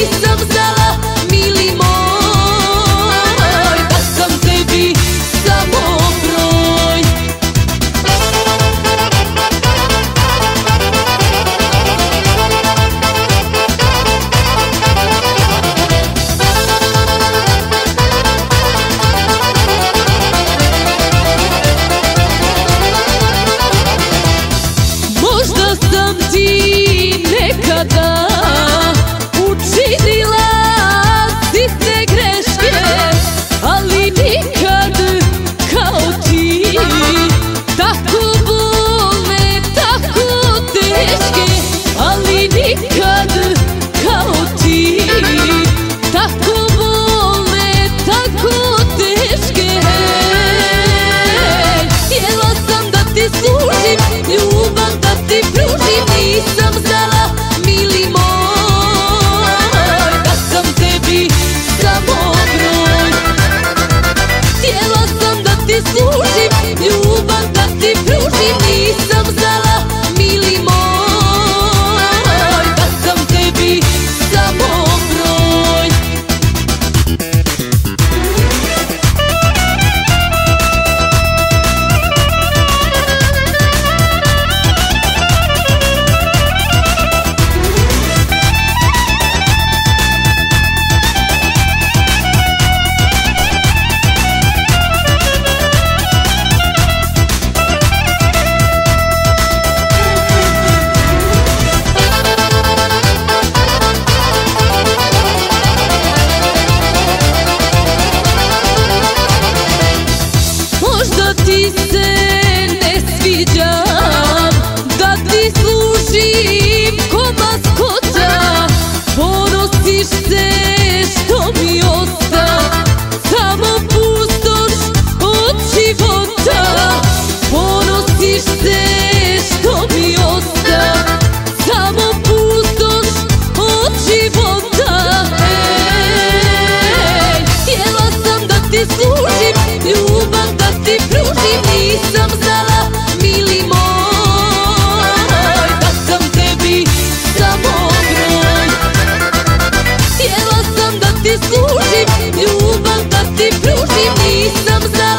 piece of the zasluži Ljubav da ti pruži nisam služim Ljubav da ti pružim Nisam znala mili moj Da sam tebi samo broj. Htjela sam da ti služim Ljubav da ti pružim Nisam znala